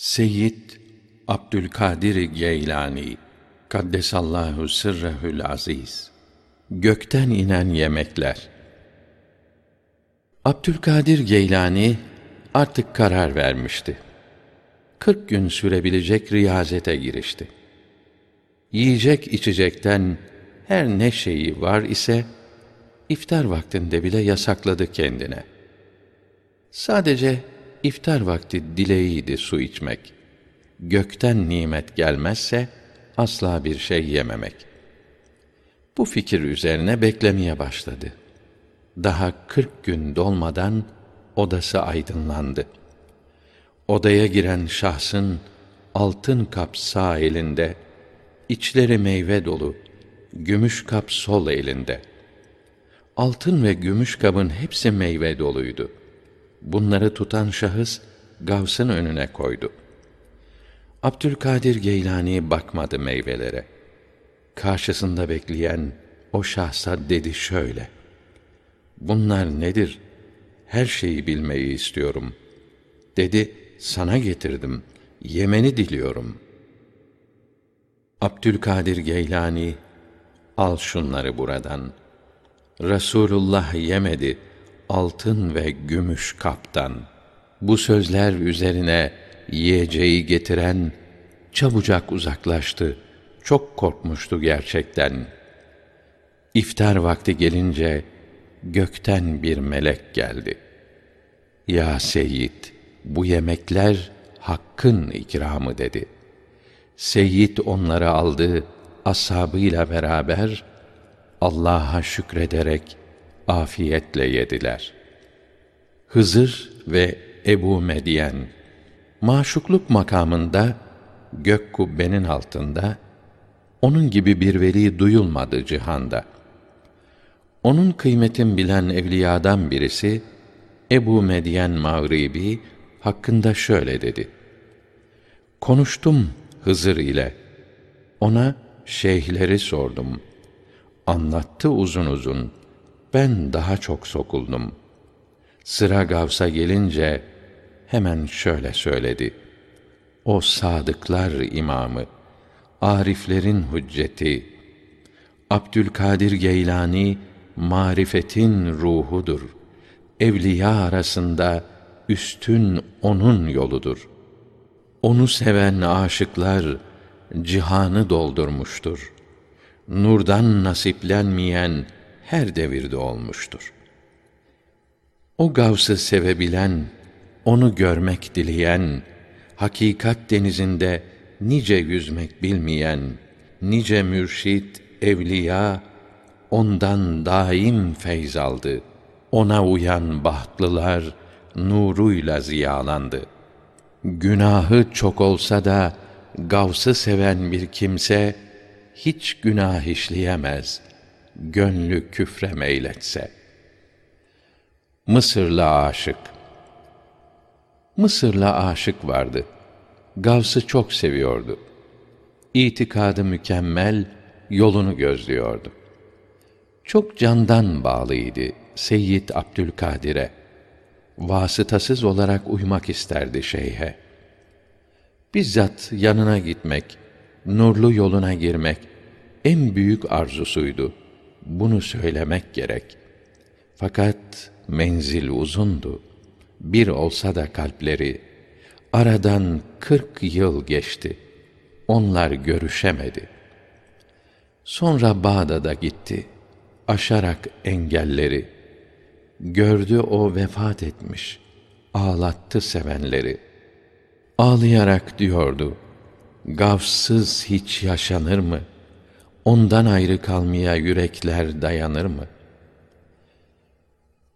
Seyyid Abdülkadir Geylani Kaddesallahu sırrehül aziz Gökten inen yemekler Abdülkadir Geylani artık karar vermişti. Kırk gün sürebilecek riyazete girişti. Yiyecek içecekten her ne şeyi var ise iftar vaktinde bile yasakladı kendine. Sadece iftar vakti dileğiydi su içmek. Gökten nimet gelmezse asla bir şey yememek. Bu fikir üzerine beklemeye başladı. Daha kırk gün dolmadan odası aydınlandı. Odaya giren şahsın altın kap sağ elinde, içleri meyve dolu, gümüş kap sol elinde. Altın ve gümüş kabın hepsi meyve doluydu. Bunları tutan şahıs Gavs'ın önüne koydu. Abdülkadir Geylani bakmadı meyvelere. Karşısında bekleyen o şahsa dedi şöyle: Bunlar nedir? Her şeyi bilmeyi istiyorum. Dedi, sana getirdim. Yemeni diliyorum. Abdülkadir Geylani, al şunları buradan. Resulullah yemedi altın ve gümüş kaptan. Bu sözler üzerine yiyeceği getiren çabucak uzaklaştı. Çok korkmuştu gerçekten. İftar vakti gelince gökten bir melek geldi. Ya Seyyid, bu yemekler hakkın ikramı dedi. Seyyid onları aldı, ashabıyla beraber Allah'a şükrederek afiyetle yediler. Hızır ve Ebu Medyen maşukluk makamında gök kubbenin altında onun gibi bir veli duyulmadı cihanda. Onun kıymetin bilen evliyadan birisi Ebu Medyen Mağribi hakkında şöyle dedi. Konuştum Hızır ile. Ona şeyhleri sordum. Anlattı uzun uzun. Ben daha çok sokuldum. Sıra Gavs'a gelince hemen şöyle söyledi. O sadıklar imamı, ariflerin hücceti, Abdülkadir Geylani marifetin ruhudur. Evliya arasında üstün onun yoludur. Onu seven aşıklar cihanı doldurmuştur. Nurdan nasiplenmeyen her devirde olmuştur. O Gavs'ı sevebilen, onu görmek dileyen, hakikat denizinde nice yüzmek bilmeyen, nice mürşit, evliya, ondan daim feyz aldı. Ona uyan bahtlılar, nuruyla ziyalandı. Günahı çok olsa da, Gavs'ı seven bir kimse, hiç günah işleyemez.'' Gönlü küfre meyletse. Mısırlı aşık Mısırlı aşık vardı. Gavs'ı çok seviyordu. İtikadı mükemmel, yolunu gözlüyordu. Çok candan bağlıydı Seyyid Abdülkadir'e. Vasıtasız olarak uymak isterdi şeyhe. Bizzat yanına gitmek, nurlu yoluna girmek en büyük arzusuydu bunu söylemek gerek. Fakat menzil uzundu. Bir olsa da kalpleri aradan kırk yıl geçti. Onlar görüşemedi. Sonra Bağdat'a gitti. Aşarak engelleri. Gördü o vefat etmiş. Ağlattı sevenleri. Ağlayarak diyordu: Gavsız hiç yaşanır mı?' Ondan ayrı kalmaya yürekler dayanır mı?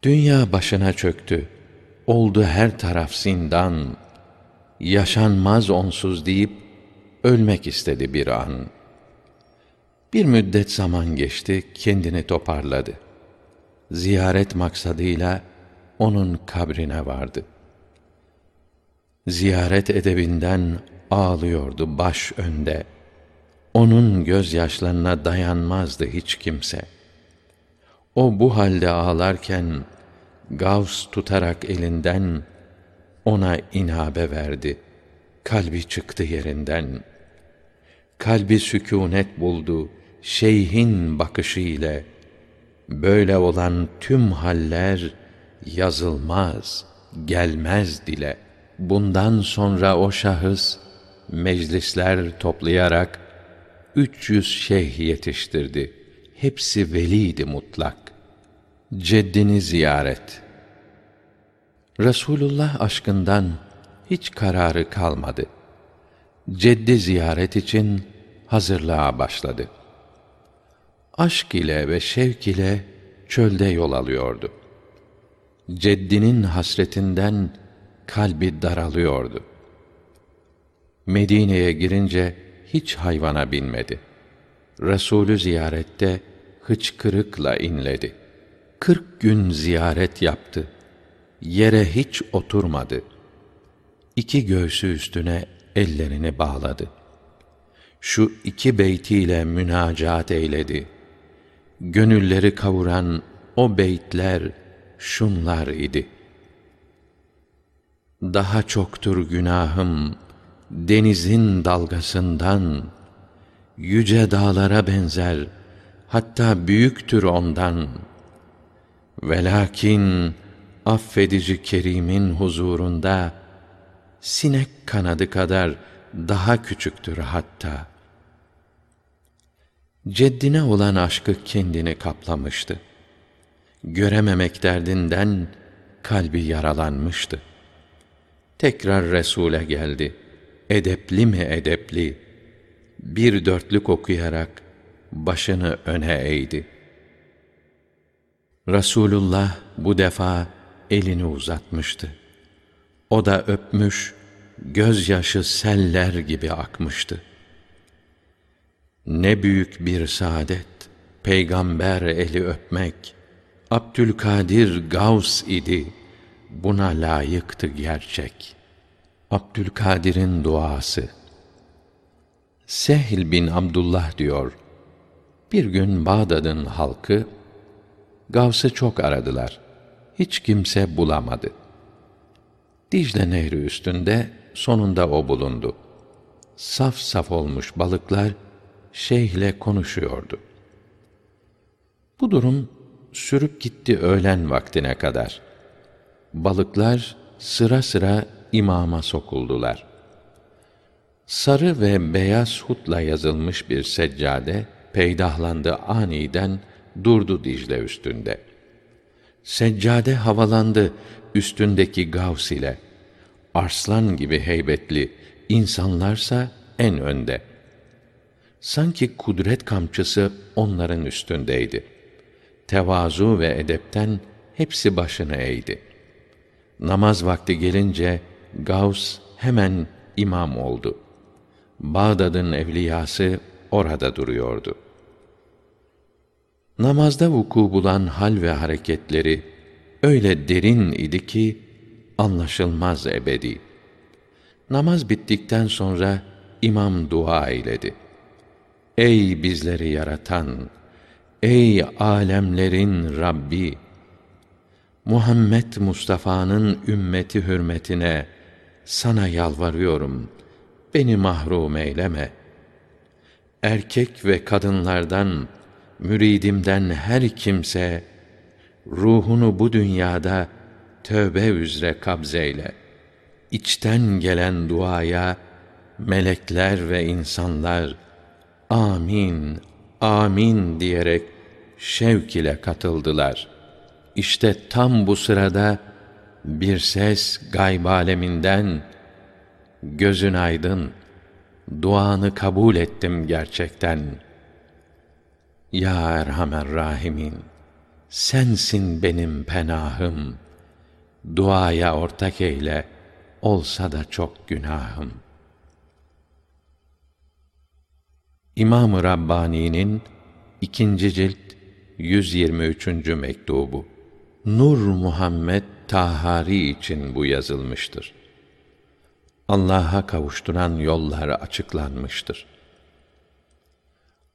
Dünya başına çöktü. Oldu her taraf zindan. Yaşanmaz onsuz deyip ölmek istedi bir an. Bir müddet zaman geçti, kendini toparladı. Ziyaret maksadıyla onun kabrine vardı. Ziyaret edebinden ağlıyordu baş önde. Onun gözyaşlarına dayanmazdı hiç kimse. O bu halde ağlarken Gavs tutarak elinden ona inabe verdi. kalbi çıktı yerinden. Kalbi sükûnet buldu şeyhin bakışı ile. Böyle olan tüm haller yazılmaz, gelmez dile. Bundan sonra o şahıs meclisler toplayarak 300 şeyh yetiştirdi. Hepsi veliydi mutlak. Ceddini ziyaret. Resulullah aşkından hiç kararı kalmadı. Ceddi ziyaret için hazırlığa başladı. Aşk ile ve şevk ile çölde yol alıyordu. Ceddinin hasretinden kalbi daralıyordu. Medine'ye girince hiç hayvana binmedi. Resulü ziyarette hıçkırıkla inledi. Kırk gün ziyaret yaptı. Yere hiç oturmadı. İki göğsü üstüne ellerini bağladı. Şu iki beytiyle münacaat eyledi. Gönülleri kavuran o beytler şunlar idi. Daha çoktur günahım denizin dalgasından, yüce dağlara benzer, hatta büyüktür ondan. Velakin affedici Kerim'in huzurunda sinek kanadı kadar daha küçüktür hatta. Ceddine olan aşkı kendini kaplamıştı. Görememek derdinden kalbi yaralanmıştı. Tekrar Resûle geldi. Edepli mi edepli? Bir dörtlük okuyarak başını öne eğdi. Rasulullah bu defa elini uzatmıştı. O da öpmüş, gözyaşı seller gibi akmıştı. Ne büyük bir saadet, peygamber eli öpmek, Abdülkadir Gavs idi, buna layıktı gerçek. Abdülkadir'in duası Sehl bin Abdullah diyor, bir gün Bağdat'ın halkı, Gavs'ı çok aradılar. Hiç kimse bulamadı. Dicle Nehri üstünde sonunda o bulundu. Saf saf olmuş balıklar şeyhle konuşuyordu. Bu durum sürüp gitti öğlen vaktine kadar. Balıklar sıra sıra imama sokuldular. Sarı ve beyaz hutla yazılmış bir seccade peydahlandı aniden durdu Dicle üstünde. Seccade havalandı üstündeki Gavs ile. Arslan gibi heybetli, insanlarsa en önde. Sanki kudret kamçısı onların üstündeydi. Tevazu ve edepten hepsi başını eğdi. Namaz vakti gelince Gavs hemen imam oldu. Bağdat'ın evliyası orada duruyordu. Namazda vuku bulan hal ve hareketleri öyle derin idi ki anlaşılmaz ebedi. Namaz bittikten sonra imam dua eyledi. Ey bizleri yaratan, ey alemlerin Rabbi! Muhammed Mustafa'nın ümmeti hürmetine sana yalvarıyorum. Beni mahrum eyleme. Erkek ve kadınlardan müridimden her kimse ruhunu bu dünyada tövbe üzere kabzeyle. İçten gelen duaya melekler ve insanlar amin amin diyerek şevk ile katıldılar. İşte tam bu sırada bir ses gayb aleminden gözün aydın duanı kabul ettim gerçekten.'' Ya Erhamer Rahimin, sensin benim penahım. Duaya ortak eyle, olsa da çok günahım. İmam-ı Rabbani'nin ikinci cilt 123. mektubu. Nur Muhammed Tahari için bu yazılmıştır. Allah'a kavuşturan yollar açıklanmıştır.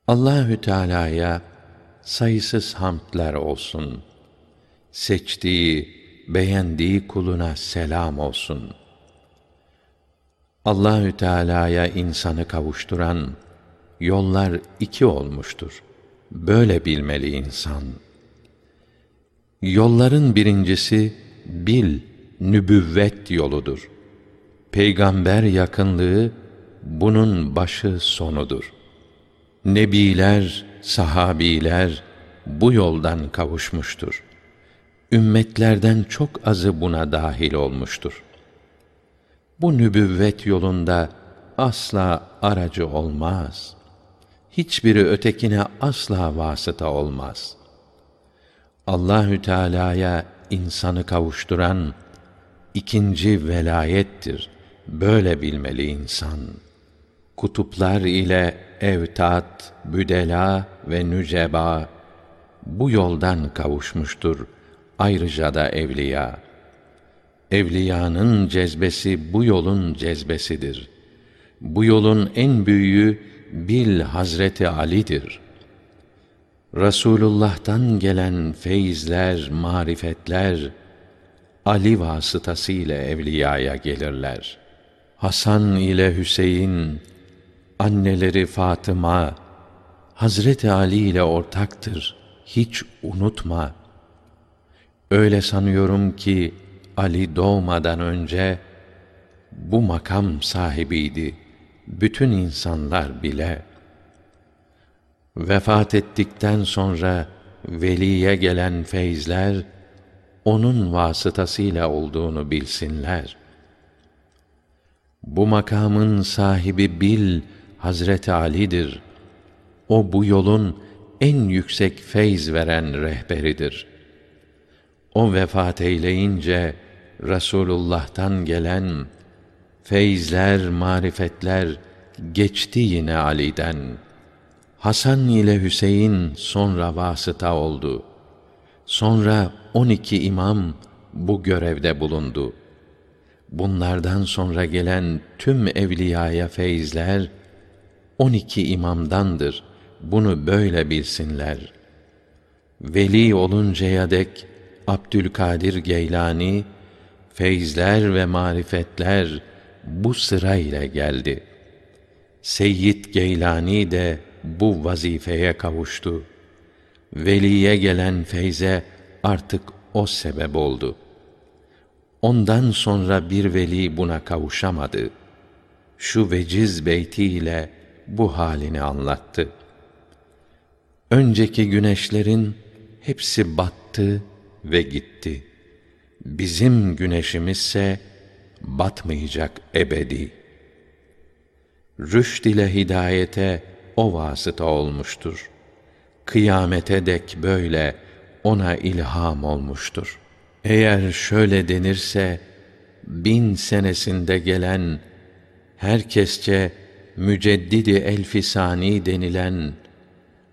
Allahü Teala'ya sayısız hamdler olsun. Seçtiği, beğendiği kuluna selam olsun. Allahü Teala'ya insanı kavuşturan yollar iki olmuştur. Böyle bilmeli insan. Yolların birincisi bil, nübüvvet yoludur. Peygamber yakınlığı bunun başı sonudur. Nebiler, sahabiler bu yoldan kavuşmuştur. Ümmetlerden çok azı buna dahil olmuştur. Bu nübüvvet yolunda asla aracı olmaz. Hiçbiri ötekine asla vasıta olmaz. Allahü Teala'ya insanı kavuşturan ikinci velayettir. Böyle bilmeli insan. Kutuplar ile evtat, büdela ve nüceba bu yoldan kavuşmuştur. Ayrıca da evliya. Evliyanın cezbesi bu yolun cezbesidir. Bu yolun en büyüğü bil Hazreti Ali'dir. Rasulullah'tan gelen feyizler, marifetler Ali vasıtasıyla evliyaya gelirler. Hasan ile Hüseyin, anneleri Fatıma, Hazreti Ali ile ortaktır. Hiç unutma. Öyle sanıyorum ki Ali doğmadan önce bu makam sahibiydi. Bütün insanlar bile. Vefat ettikten sonra veliye gelen feyizler onun vasıtasıyla olduğunu bilsinler. Bu makamın sahibi bil Hazreti Ali'dir. O bu yolun en yüksek feyz veren rehberidir. O vefat eyleyince Rasulullah'tan gelen feyizler, marifetler geçti yine Ali'den. Hasan ile Hüseyin sonra vasıta oldu. Sonra on iki imam bu görevde bulundu. Bunlardan sonra gelen tüm evliyaya feyizler on iki imamdandır. Bunu böyle bilsinler. Veli oluncaya dek Abdülkadir Geylani feyizler ve marifetler bu sıra ile geldi. Seyyid Geylani de bu vazifeye kavuştu. Veliye gelen feyze artık o sebep oldu. Ondan sonra bir veli buna kavuşamadı. Şu veciz beytiyle bu halini anlattı. Önceki güneşlerin hepsi battı ve gitti. Bizim güneşimizse batmayacak ebedi. Rüşd ile hidayete o vasıta olmuştur. Kıyamete dek böyle ona ilham olmuştur. Eğer şöyle denirse, bin senesinde gelen, herkesçe müceddidi elfisani denilen,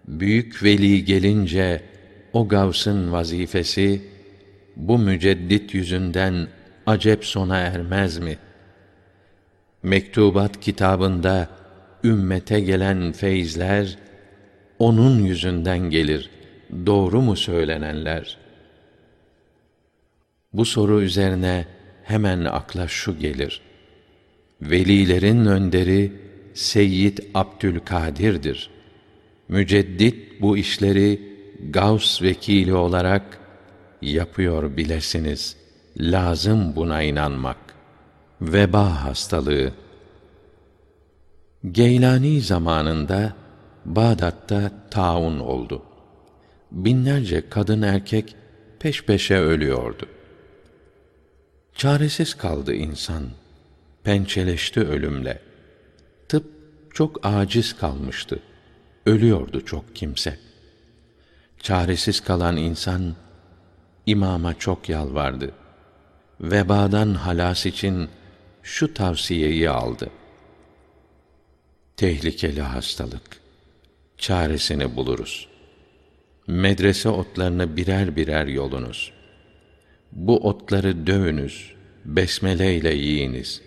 büyük veli gelince, o gavsın vazifesi, bu müceddit yüzünden acep sona ermez mi? Mektubat kitabında ümmete gelen feyizler onun yüzünden gelir. Doğru mu söylenenler? Bu soru üzerine hemen akla şu gelir. Velilerin önderi Seyyid Abdülkadir'dir. Müceddit bu işleri Gavs vekili olarak yapıyor bilesiniz. Lazım buna inanmak. Veba hastalığı Geylani zamanında Bağdat'ta taun oldu. Binlerce kadın erkek peş peşe ölüyordu. Çaresiz kaldı insan. Pençeleşti ölümle. Tıp çok aciz kalmıştı. Ölüyordu çok kimse. Çaresiz kalan insan imama çok yalvardı. Vebadan halas için şu tavsiyeyi aldı. Tehlikeli hastalık. Çaresini buluruz. Medrese otlarını birer birer yolunuz. Bu otları dövünüz, besmele ile yiyiniz.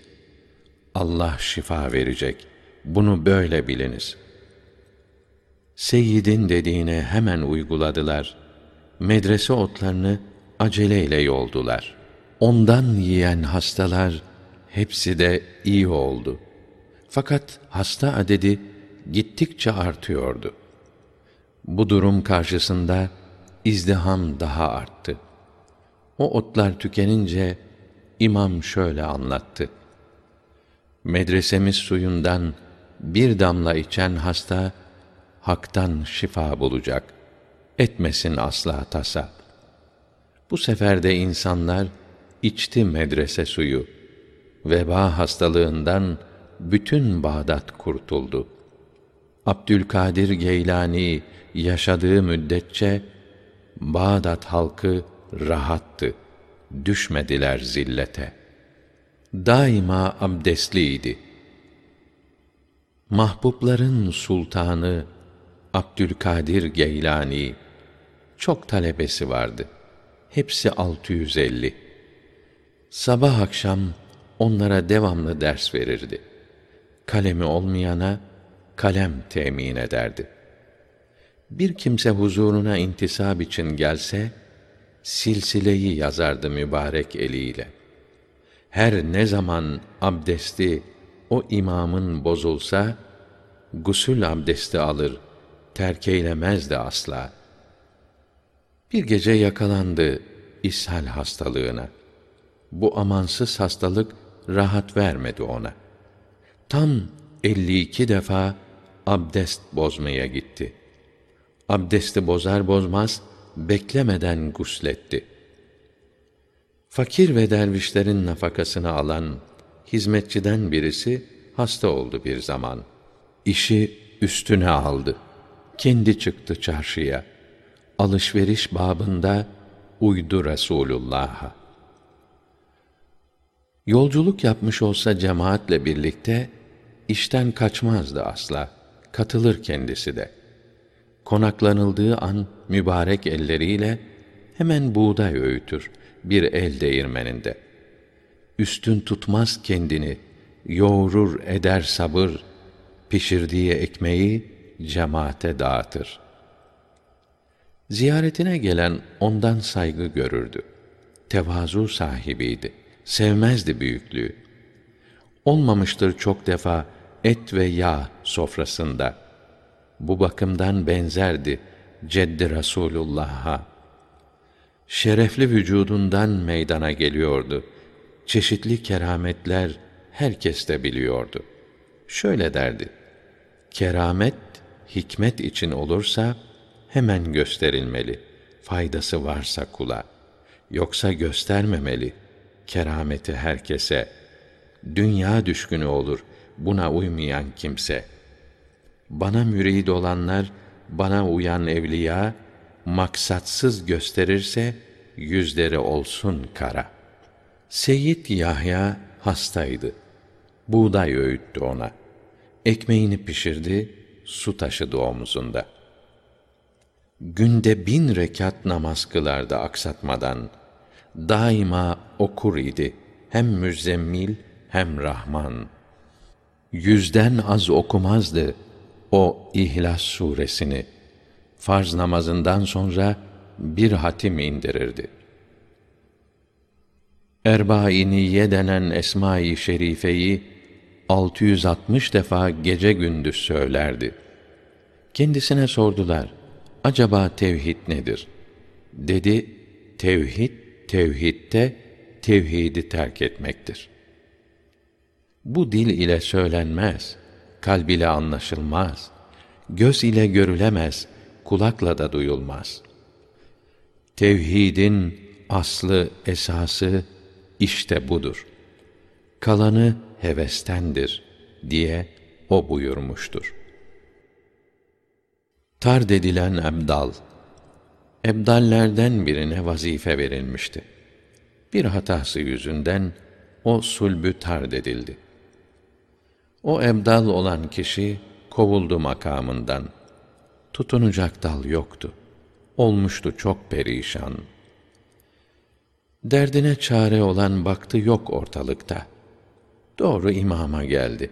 Allah şifa verecek. Bunu böyle biliniz. Seyyidin dediğine hemen uyguladılar. Medrese otlarını aceleyle yoldular. Ondan yiyen hastalar hepsi de iyi oldu. Fakat hasta adedi gittikçe artıyordu. Bu durum karşısında izdiham daha arttı. O otlar tükenince imam şöyle anlattı. Medresemiz suyundan bir damla içen hasta haktan şifa bulacak. Etmesin asla tasa. Bu sefer de insanlar içti medrese suyu. Veba hastalığından bütün Bağdat kurtuldu. Abdülkadir Geylani yaşadığı müddetçe Bağdat halkı rahattı. Düşmediler zillete. Daima abdestliydi. Mahbubların sultanı Abdülkadir Geylani çok talebesi vardı. Hepsi 650. Sabah akşam onlara devamlı ders verirdi. Kalemi olmayana kalem temin ederdi. Bir kimse huzuruna intisab için gelse, silsileyi yazardı mübarek eliyle. Her ne zaman abdesti o imamın bozulsa, gusül abdesti alır, terk eylemezdi asla. Bir gece yakalandı ishal hastalığına. Bu amansız hastalık rahat vermedi ona. Tam 52 defa abdest bozmaya gitti. Abdesti bozar bozmaz beklemeden gusletti. Fakir ve dervişlerin nafakasını alan hizmetçiden birisi hasta oldu bir zaman. İşi üstüne aldı. Kendi çıktı çarşıya. Alışveriş babında uydu Resulullah'a. Yolculuk yapmış olsa cemaatle birlikte işten kaçmazdı asla. Katılır kendisi de. Konaklanıldığı an mübarek elleriyle hemen buğday öğütür bir el değirmeninde. Üstün tutmaz kendini, yoğurur eder sabır, pişirdiği ekmeği cemaate dağıtır. Ziyaretine gelen ondan saygı görürdü. Tevazu sahibiydi. Sevmezdi büyüklüğü. Olmamıştır çok defa et ve yağ sofrasında. Bu bakımdan benzerdi ceddi Rasulullah'a. Şerefli vücudundan meydana geliyordu. Çeşitli kerametler herkes de biliyordu. Şöyle derdi: Keramet hikmet için olursa hemen gösterilmeli. Faydası varsa kula. Yoksa göstermemeli. Kerameti herkese. Dünya düşkünü olur buna uymayan kimse. Bana mürid olanlar, bana uyan evliya, maksatsız gösterirse, yüzleri olsun kara. Seyyid Yahya hastaydı. Buğday öğüttü ona. Ekmeğini pişirdi, su taşıdı omuzunda. Günde bin rekat namaz kılardı aksatmadan. Daima okur idi. Hem müzzemmil hem Rahman. Yüzden az okumazdı o İhlas suresini. Farz namazından sonra bir hatim indirirdi. Erbainiye denen Esma-i Şerifeyi 660 defa gece gündüz söylerdi. Kendisine sordular: Acaba tevhid nedir? Dedi: Tevhid tevhidte tevhidi terk etmektir. Bu dil ile söylenmez, kalb ile anlaşılmaz, göz ile görülemez, kulakla da duyulmaz. Tevhidin aslı, esası işte budur. Kalanı hevestendir diye o buyurmuştur. Tard edilen ebdal Ebdallerden birine vazife verilmişti. Bir hatası yüzünden o sulbü tard edildi. O ebdal olan kişi kovuldu makamından. Tutunacak dal yoktu. Olmuştu çok perişan. Derdine çare olan baktı yok ortalıkta. Doğru imama geldi.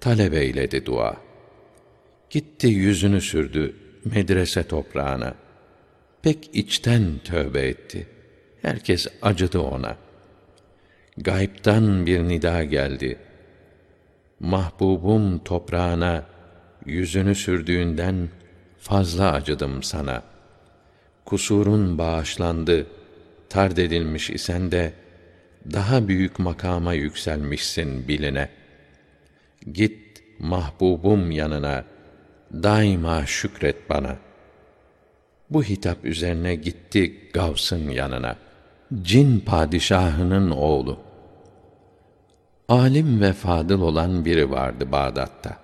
Talep eyledi dua. Gitti yüzünü sürdü medrese toprağına. Pek içten tövbe etti. Herkes acıdı ona. Gayb'tan bir nida geldi. Mahbubum toprağına yüzünü sürdüğünden fazla acıdım sana. Kusurun bağışlandı, tard edilmiş isen de daha büyük makama yükselmişsin biline. Git mahbubum yanına, daima şükret bana. Bu hitap üzerine gitti Gavs'ın yanına. Cin padişahının oğlu. Alim ve fadıl olan biri vardı Bağdat'ta.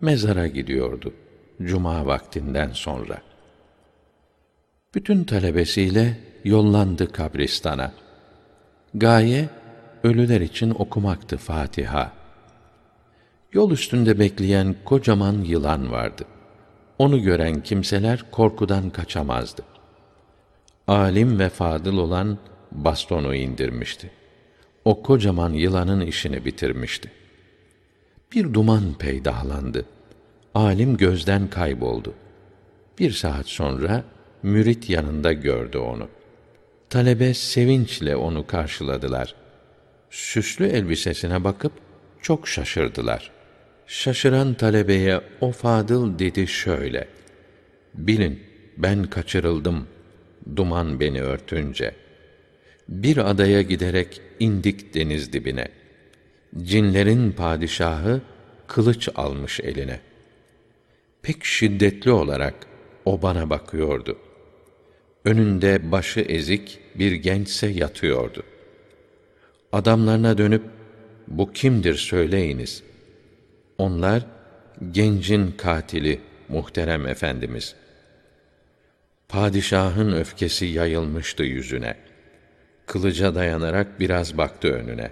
Mezara gidiyordu cuma vaktinden sonra. Bütün talebesiyle yollandı kabristana. Gaye ölüler için okumaktı Fatiha. Yol üstünde bekleyen kocaman yılan vardı. Onu gören kimseler korkudan kaçamazdı. Alim ve fadıl olan bastonu indirmişti. O kocaman yılanın işini bitirmişti. Bir duman peydahlandı. Alim gözden kayboldu. Bir saat sonra mürit yanında gördü onu. Talebe sevinçle onu karşıladılar. Süslü elbisesine bakıp çok şaşırdılar. Şaşıran talebeye o fadıl dedi şöyle: Bilin ben kaçırıldım duman beni örtünce. Bir adaya giderek indik deniz dibine. Cinlerin padişahı kılıç almış eline. Pek şiddetli olarak o bana bakıyordu. Önünde başı ezik bir gençse yatıyordu. Adamlarına dönüp bu kimdir söyleyiniz. Onlar gencin katili muhterem efendimiz. Padişahın öfkesi yayılmıştı yüzüne. Kılıca dayanarak biraz baktı önüne.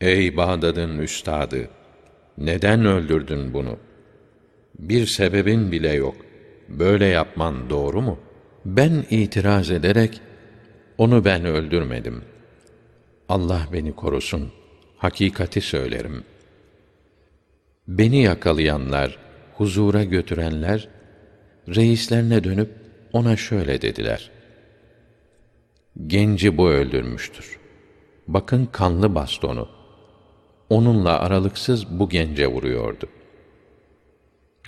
Ey Bağdat'ın üstadı! Neden öldürdün bunu? Bir sebebin bile yok. Böyle yapman doğru mu? Ben itiraz ederek, onu ben öldürmedim. Allah beni korusun. Hakikati söylerim. Beni yakalayanlar, huzura götürenler, reislerine dönüp ona şöyle dediler. Genci bu öldürmüştür. Bakın kanlı bastonu. Onunla aralıksız bu gence vuruyordu.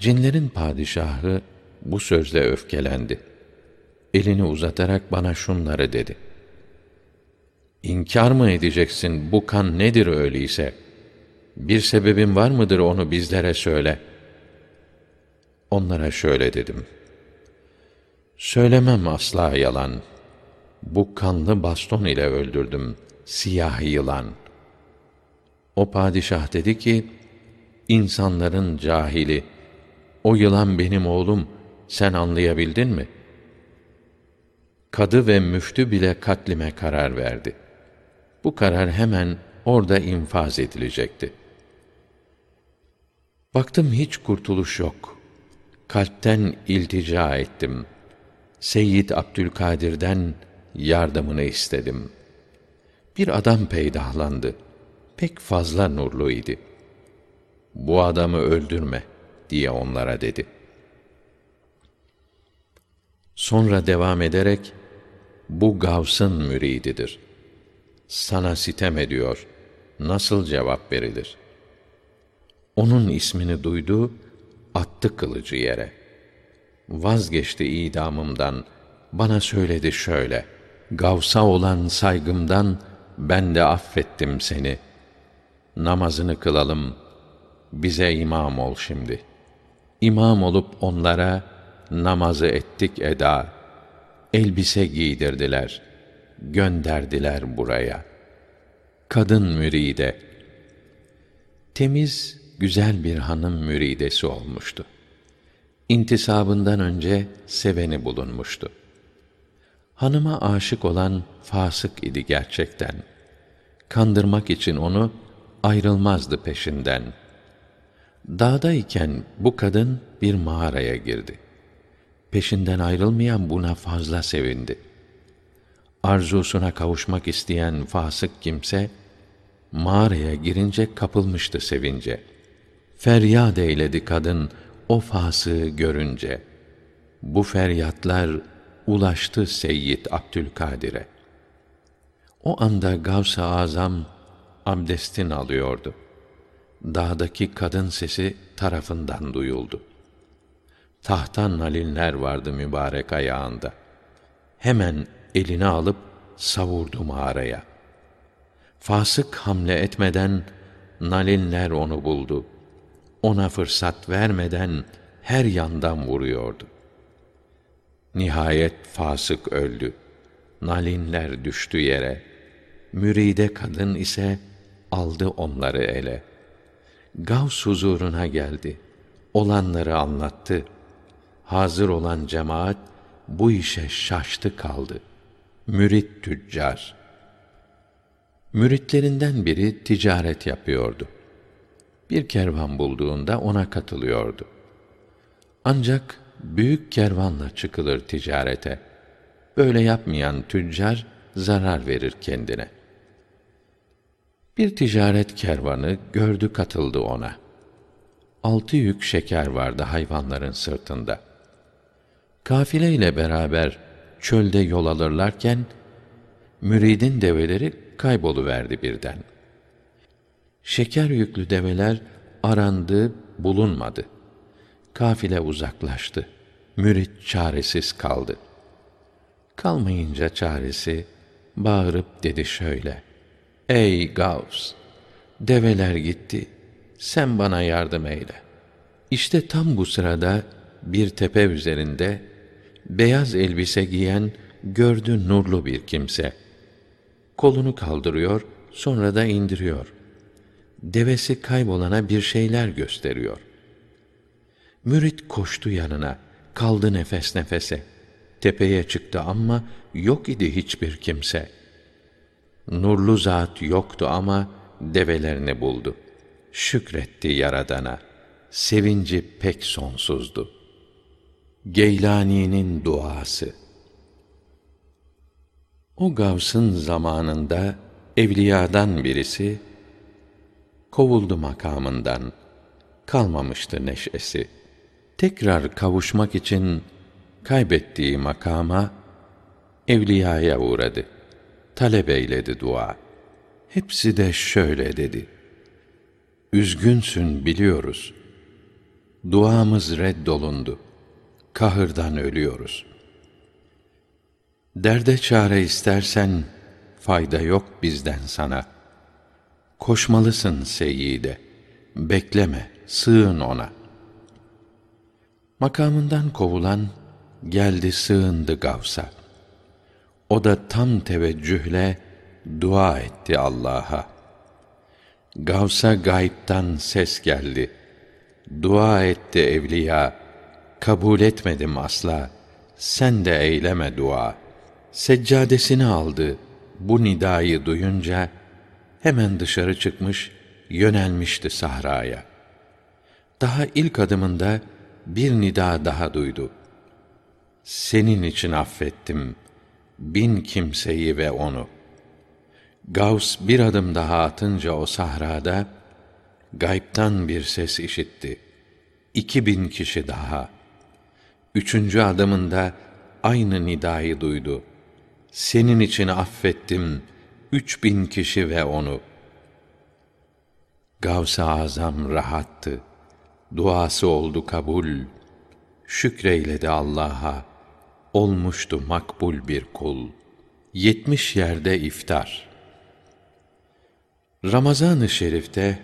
Cinlerin padişahı bu sözle öfkelendi. Elini uzatarak bana şunları dedi. İnkar mı edeceksin bu kan nedir öyleyse? Bir sebebin var mıdır onu bizlere söyle.'' Onlara şöyle dedim. Söylemem asla yalan. Bu kanlı baston ile öldürdüm siyah yılan. O padişah dedi ki, insanların cahili, o yılan benim oğlum, sen anlayabildin mi? Kadı ve müftü bile katlime karar verdi. Bu karar hemen orada infaz edilecekti. Baktım hiç kurtuluş yok kalpten iltica ettim. Seyyid Abdülkadir'den yardımını istedim. Bir adam peydahlandı. Pek fazla nurlu idi. Bu adamı öldürme diye onlara dedi. Sonra devam ederek bu Gavs'ın mürididir. Sana sitem ediyor. Nasıl cevap verilir? Onun ismini duydu attı kılıcı yere. Vazgeçti idamımdan, bana söyledi şöyle, Gavsa olan saygımdan ben de affettim seni. Namazını kılalım, bize imam ol şimdi. İmam olup onlara namazı ettik eda, elbise giydirdiler, gönderdiler buraya. Kadın müride, temiz güzel bir hanım müridesi olmuştu. İntisabından önce seveni bulunmuştu. Hanıma aşık olan fasık idi gerçekten. Kandırmak için onu ayrılmazdı peşinden. Dağdayken bu kadın bir mağaraya girdi. Peşinden ayrılmayan buna fazla sevindi. Arzusuna kavuşmak isteyen fasık kimse mağaraya girince kapılmıştı sevince.'' Feryat eyledi kadın o fasığı görünce. Bu feryatlar ulaştı Seyyid Abdülkadir'e. O anda Gavs-ı Azam abdestin alıyordu. Dağdaki kadın sesi tarafından duyuldu. Tahtan nalinler vardı mübarek ayağında. Hemen elini alıp savurdu mağaraya. Fasık hamle etmeden nalinler onu buldu. Ona fırsat vermeden her yandan vuruyordu. Nihayet fasık öldü. Nalinler düştü yere. Müride kadın ise aldı onları ele. Gavs huzuruna geldi. Olanları anlattı. Hazır olan cemaat bu işe şaştı kaldı. Mürit tüccar. Müritlerinden biri ticaret yapıyordu. Bir kervan bulduğunda ona katılıyordu. Ancak büyük kervanla çıkılır ticarete. Böyle yapmayan tüccar zarar verir kendine. Bir ticaret kervanı gördü katıldı ona. Altı yük şeker vardı hayvanların sırtında. Kafile ile beraber çölde yol alırlarken müridin develeri kayboluverdi birden. Şeker yüklü develer arandı, bulunmadı. Kafile uzaklaştı. Mürit çaresiz kaldı. Kalmayınca çaresi bağırıp dedi şöyle: Ey Gavs! Develer gitti. Sen bana yardım eyle. İşte tam bu sırada bir tepe üzerinde beyaz elbise giyen gördü nurlu bir kimse. Kolunu kaldırıyor, sonra da indiriyor. Devesi kaybolana bir şeyler gösteriyor. Mürit koştu yanına, kaldı nefes nefese. Tepeye çıktı ama yok idi hiçbir kimse. Nurlu zat yoktu ama develerini buldu. Şükretti Yaradan'a. Sevinci pek sonsuzdu. Geylani'nin duası O Gavs'ın zamanında evliyadan birisi kovuldu makamından. Kalmamıştı neşesi. Tekrar kavuşmak için kaybettiği makama evliyaya uğradı. Talep eyledi dua. Hepsi de şöyle dedi. Üzgünsün biliyoruz. Duamız reddolundu. Kahırdan ölüyoruz. Derde çare istersen fayda yok bizden sana. Koşmalısın seyyide. Bekleme, sığın ona. Makamından kovulan geldi sığındı Gavs'a. O da tam teveccühle dua etti Allah'a. Gavs'a gaybtan ses geldi. Dua etti evliya. Kabul etmedim asla. Sen de eyleme dua. Seccadesini aldı. Bu nidayı duyunca hemen dışarı çıkmış, yönelmişti sahraya. Daha ilk adımında bir nida daha duydu. Senin için affettim bin kimseyi ve onu. Gavs bir adım daha atınca o sahrada, gaybtan bir ses işitti. İki bin kişi daha. Üçüncü adımında aynı nidayı duydu. Senin için affettim üç bin kişi ve onu. Gavs-ı Azam rahattı. Duası oldu kabul. Şükreyledi Allah'a. Olmuştu makbul bir kul. Yetmiş yerde iftar. Ramazan-ı Şerif'te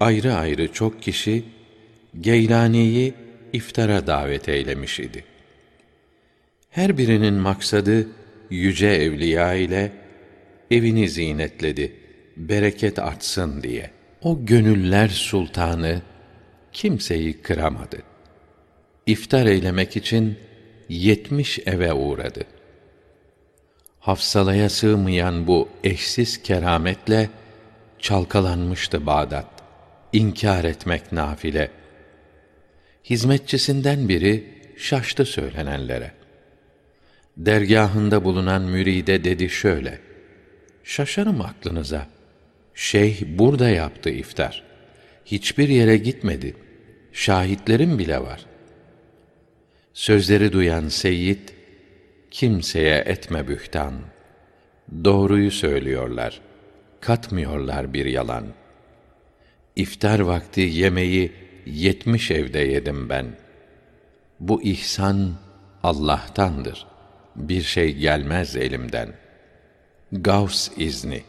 ayrı ayrı çok kişi Geylani'yi iftara davet eylemiş idi. Her birinin maksadı yüce evliya ile evini zinetledi, bereket artsın diye. O gönüller sultanı kimseyi kıramadı. İftar eylemek için yetmiş eve uğradı. Hafsalaya sığmayan bu eşsiz kerametle çalkalanmıştı Bağdat. İnkar etmek nafile. Hizmetçisinden biri şaştı söylenenlere. Dergahında bulunan müride dedi şöyle: Şaşarım aklınıza. Şeyh burada yaptı iftar. Hiçbir yere gitmedi. Şahitlerim bile var. Sözleri duyan Seyyid, kimseye etme bühtan. Doğruyu söylüyorlar. Katmıyorlar bir yalan. İftar vakti yemeği yetmiş evde yedim ben. Bu ihsan Allah'tandır. Bir şey gelmez elimden. Gavs izni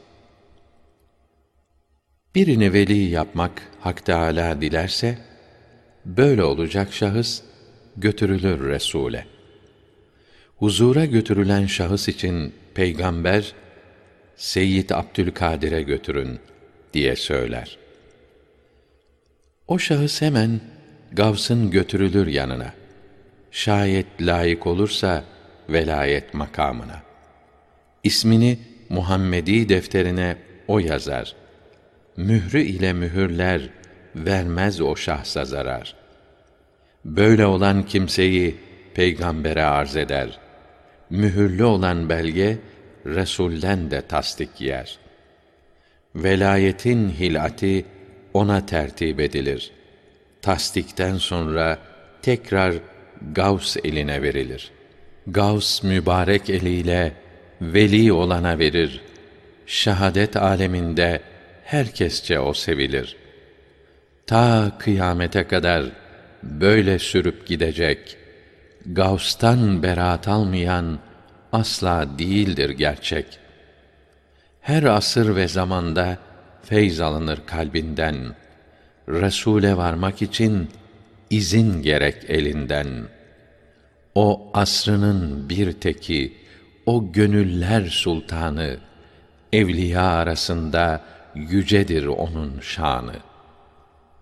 Birini veli yapmak Hak Teâlâ dilerse, böyle olacak şahıs götürülür Resûle. Huzura götürülen şahıs için peygamber Seyyid Abdülkadir'e götürün diye söyler. O şahıs hemen Gavs'ın götürülür yanına. Şayet layık olursa velayet makamına. İsmini Muhammedi defterine o yazar. Mührü ile mühürler, vermez o şahsa zarar. Böyle olan kimseyi peygambere arz eder. Mühürlü olan belge Resulden de tasdik yer. Velayetin hilati ona tertip edilir. Tasdikten sonra tekrar Gavs eline verilir. Gavs mübarek eliyle veli olana verir. Şahadet aleminde herkesçe o sevilir. Ta kıyamete kadar böyle sürüp gidecek. Gavs'tan beraat almayan asla değildir gerçek. Her asır ve zamanda feyz alınır kalbinden. Resule varmak için izin gerek elinden. O asrının bir teki, o gönüller sultanı, evliya arasında yücedir onun şanı.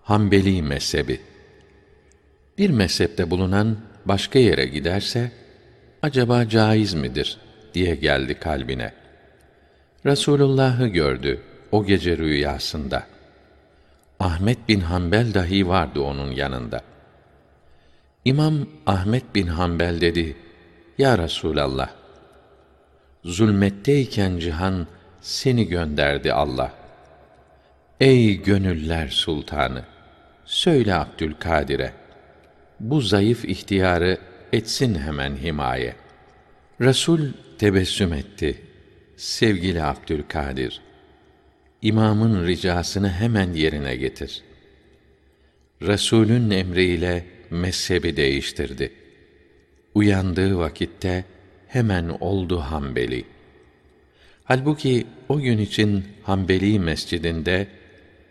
Hanbeli mezhebi Bir mezhepte bulunan başka yere giderse, acaba caiz midir diye geldi kalbine. Resulullah'ı gördü o gece rüyasında. Ahmet bin Hanbel dahi vardı onun yanında. İmam Ahmet bin Hanbel dedi: Ya Resulallah, zulmetteyken cihan seni gönderdi Allah. Ey gönüller sultanı, söyle Abdülkadir'e, bu zayıf ihtiyarı etsin hemen himaye. Resul tebessüm etti. Sevgili Abdülkadir, imamın ricasını hemen yerine getir. Resulün emriyle mezhebi değiştirdi. Uyandığı vakitte hemen oldu Hanbeli. Halbuki o gün için Hanbeli mescidinde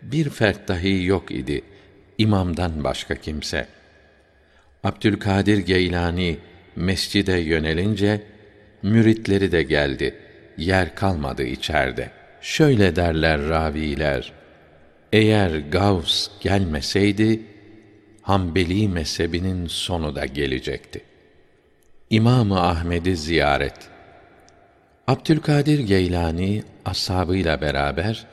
bir fert dahi yok idi imamdan başka kimse. Abdülkadir Geylani mescide yönelince müritleri de geldi. Yer kalmadı içeride. Şöyle derler raviler. Eğer Gavs gelmeseydi Hanbeli mezhebinin sonu da gelecekti. İmamı Ahmed'i ziyaret. Abdülkadir Geylani ashabıyla beraber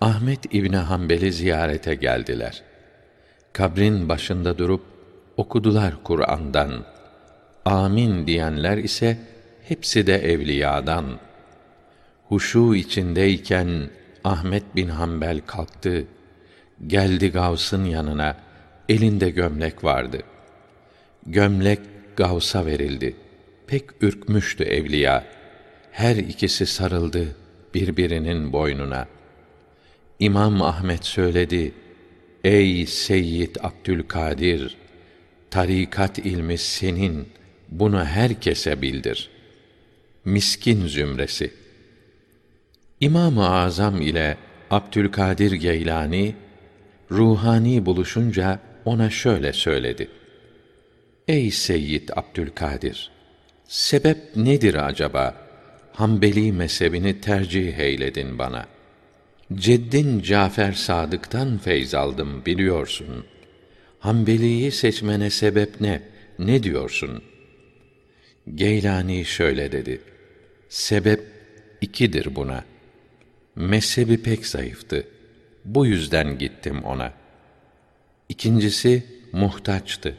Ahmet İbni Hanbel'i ziyarete geldiler. Kabrin başında durup okudular Kur'an'dan. Amin diyenler ise hepsi de evliyadan. Huşu içindeyken Ahmet bin Hanbel kalktı. Geldi Gavs'ın yanına. Elinde gömlek vardı. Gömlek Gavs'a verildi. Pek ürkmüştü evliya. Her ikisi sarıldı birbirinin boynuna. İmam Ahmet söyledi: Ey Seyyid Abdülkadir, tarikat ilmi senin, bunu herkese bildir. Miskin zümresi. İmam-ı Azam ile Abdülkadir Geylani ruhani buluşunca ona şöyle söyledi: Ey Seyyid Abdülkadir, sebep nedir acaba? Hanbeli mezhebini tercih eyledin bana. Ceddin Cafer Sadık'tan feyz aldım biliyorsun. Hanbeli'yi seçmene sebep ne? Ne diyorsun? Geylani şöyle dedi. Sebep ikidir buna. Mezhebi pek zayıftı. Bu yüzden gittim ona. İkincisi muhtaçtı.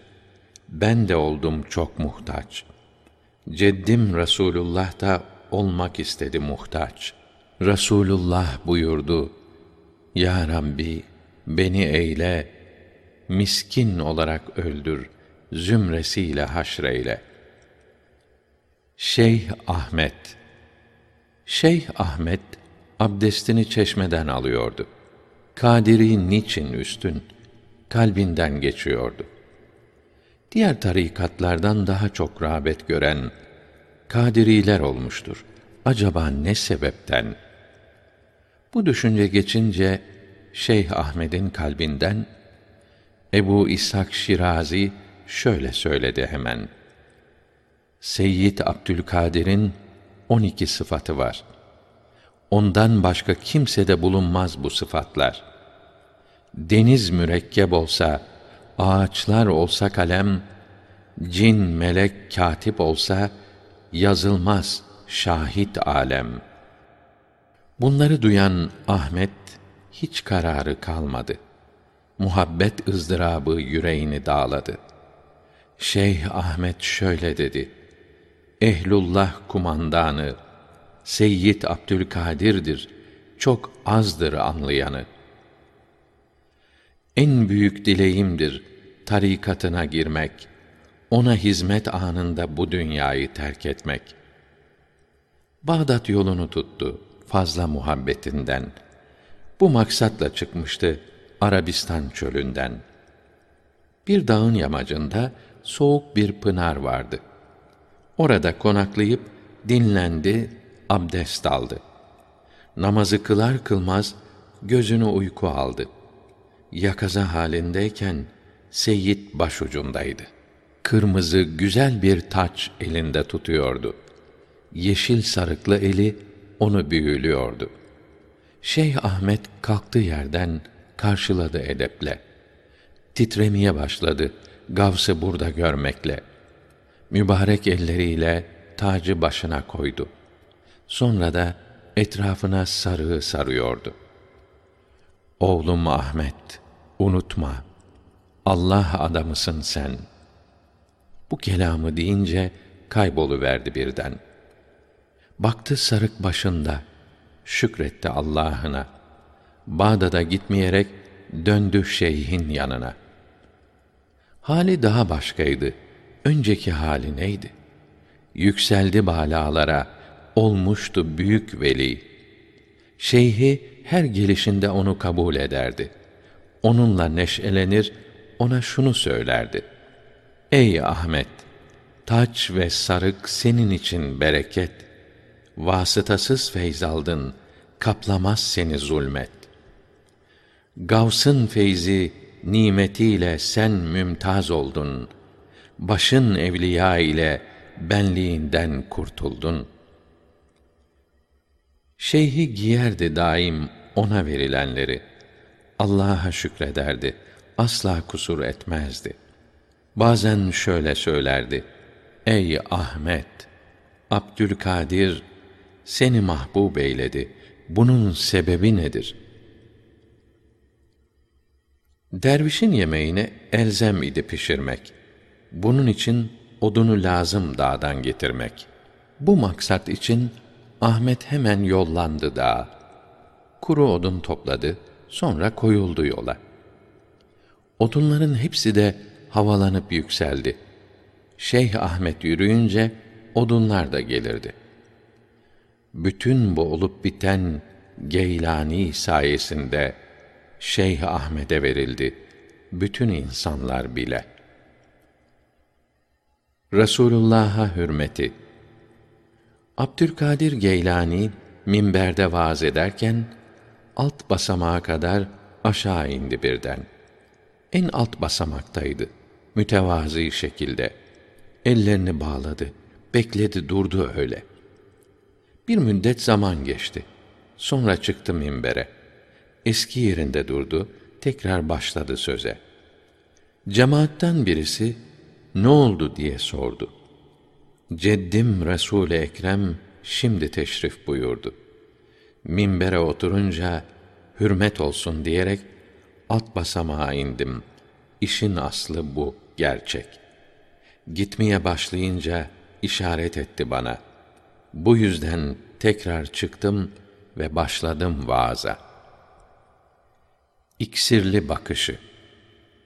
Ben de oldum çok muhtaç. Ceddim Resulullah da olmak istedi muhtaç. Resulullah buyurdu: Ya Rabbi, beni eyle, miskin olarak öldür, zümresiyle haşreyle. Şeyh Ahmet Şeyh Ahmet abdestini çeşmeden alıyordu. Kadiri niçin üstün kalbinden geçiyordu. Diğer tarikatlardan daha çok rağbet gören kadiriler olmuştur. Acaba ne sebepten? Bu düşünce geçince Şeyh Ahmet'in kalbinden Ebu İshak Şirazi şöyle söyledi hemen. Seyyid Abdülkadir'in on iki sıfatı var. Ondan başka kimsede bulunmaz bu sıfatlar. Deniz mürekkep olsa, ağaçlar olsa kalem, cin, melek, katip olsa, yazılmaz şahit alem. Bunları duyan Ahmet hiç kararı kalmadı. Muhabbet ızdırabı yüreğini dağladı. Şeyh Ahmet şöyle dedi: Ehlullah kumandanı Seyyid Abdülkadir'dir. Çok azdır anlayanı. En büyük dileğimdir tarikatına girmek, ona hizmet anında bu dünyayı terk etmek. Bağdat yolunu tuttu fazla muhabbetinden. Bu maksatla çıkmıştı Arabistan çölünden. Bir dağın yamacında soğuk bir pınar vardı. Orada konaklayıp dinlendi, abdest aldı. Namazı kılar kılmaz gözünü uyku aldı. Yakaza halindeyken Seyyid başucundaydı. Kırmızı güzel bir taç elinde tutuyordu. Yeşil sarıklı eli onu büyülüyordu. Şeyh Ahmet kalktı yerden karşıladı edeple. Titremeye başladı Gavs'ı burada görmekle. Mübarek elleriyle tacı başına koydu. Sonra da etrafına sarığı sarıyordu. Oğlum Ahmet, unutma. Allah adamısın sen. Bu kelamı deyince kayboluverdi birden. Baktı sarık başında, şükretti Allah'ına. Bağdat'a gitmeyerek döndü şeyhin yanına. Hali daha başkaydı. Önceki hali neydi? Yükseldi balalara, olmuştu büyük veli. Şeyhi her gelişinde onu kabul ederdi. Onunla neşelenir, ona şunu söylerdi. Ey Ahmet! Taç ve sarık senin için bereket. Vasıtasız feyz aldın, kaplamaz seni zulmet. Gavs'ın feyzi, nimetiyle sen mümtaz oldun. Başın evliya ile benliğinden kurtuldun.'' Şeyhi giyerdi daim ona verilenleri. Allah'a şükrederdi. Asla kusur etmezdi. Bazen şöyle söylerdi. Ey Ahmet! Abdülkadir seni mahbub eyledi. Bunun sebebi nedir? Dervişin yemeğine elzem idi pişirmek. Bunun için odunu lazım dağdan getirmek. Bu maksat için Ahmet hemen yollandı dağa. Kuru odun topladı, sonra koyuldu yola. Odunların hepsi de havalanıp yükseldi. Şeyh Ahmet yürüyünce odunlar da gelirdi. Bütün bu olup biten Geylani sayesinde Şeyh Ahmet'e verildi bütün insanlar bile. Resulullah'a hürmeti Abdülkadir Geylani minberde vaaz ederken alt basamağa kadar aşağı indi birden. En alt basamaktaydı. Mütevazi şekilde. Ellerini bağladı. Bekledi durdu öyle. Bir müddet zaman geçti. Sonra çıktı minbere. Eski yerinde durdu. Tekrar başladı söze. Cemaatten birisi ne oldu diye sordu. Ceddim Resul Ekrem şimdi teşrif buyurdu. Minbere oturunca hürmet olsun diyerek alt basamağa indim. İşin aslı bu, gerçek. Gitmeye başlayınca işaret etti bana. Bu yüzden tekrar çıktım ve başladım vaaza. İksirli bakışı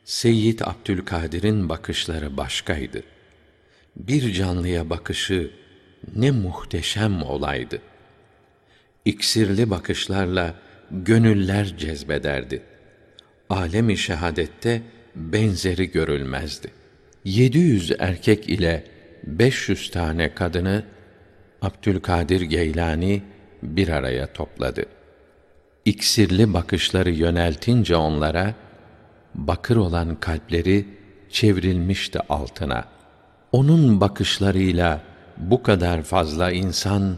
Seyyid Abdülkadir'in bakışları başkaydı bir canlıya bakışı ne muhteşem olaydı. iksirli bakışlarla gönüller cezbederdi. Alemi şehadette benzeri görülmezdi. 700 erkek ile 500 tane kadını Abdülkadir Geylani bir araya topladı. İksirli bakışları yöneltince onlara bakır olan kalpleri çevrilmişti altına. Onun bakışlarıyla bu kadar fazla insan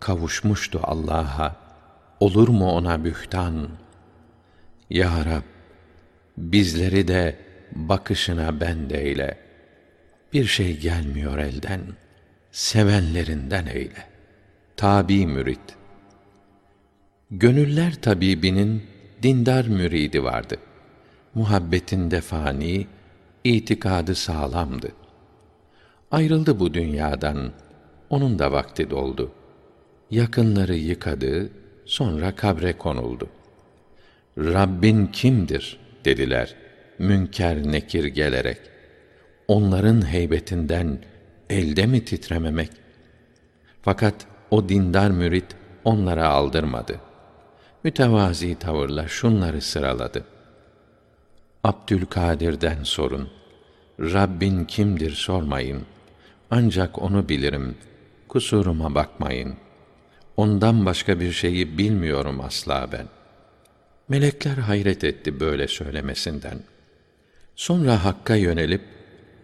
kavuşmuştu Allah'a. Olur mu ona bühtan? Ya Rab, bizleri de bakışına bendeyle. Bir şey gelmiyor elden. Sevenlerinden eyle. Tabi mürit. Gönüller tabibinin dindar müridi vardı. Muhabbetinde fani, itikadı sağlamdı. Ayrıldı bu dünyadan. Onun da vakti doldu. Yakınları yıkadı, sonra kabre konuldu. Rabbin kimdir dediler münker nekir gelerek. Onların heybetinden elde mi titrememek? Fakat o dindar mürit onlara aldırmadı. Mütevazi tavırla şunları sıraladı. Abdülkadir'den sorun. Rabbin kimdir sormayın. Ancak onu bilirim. Kusuruma bakmayın. Ondan başka bir şeyi bilmiyorum asla ben. Melekler hayret etti böyle söylemesinden. Sonra Hakk'a yönelip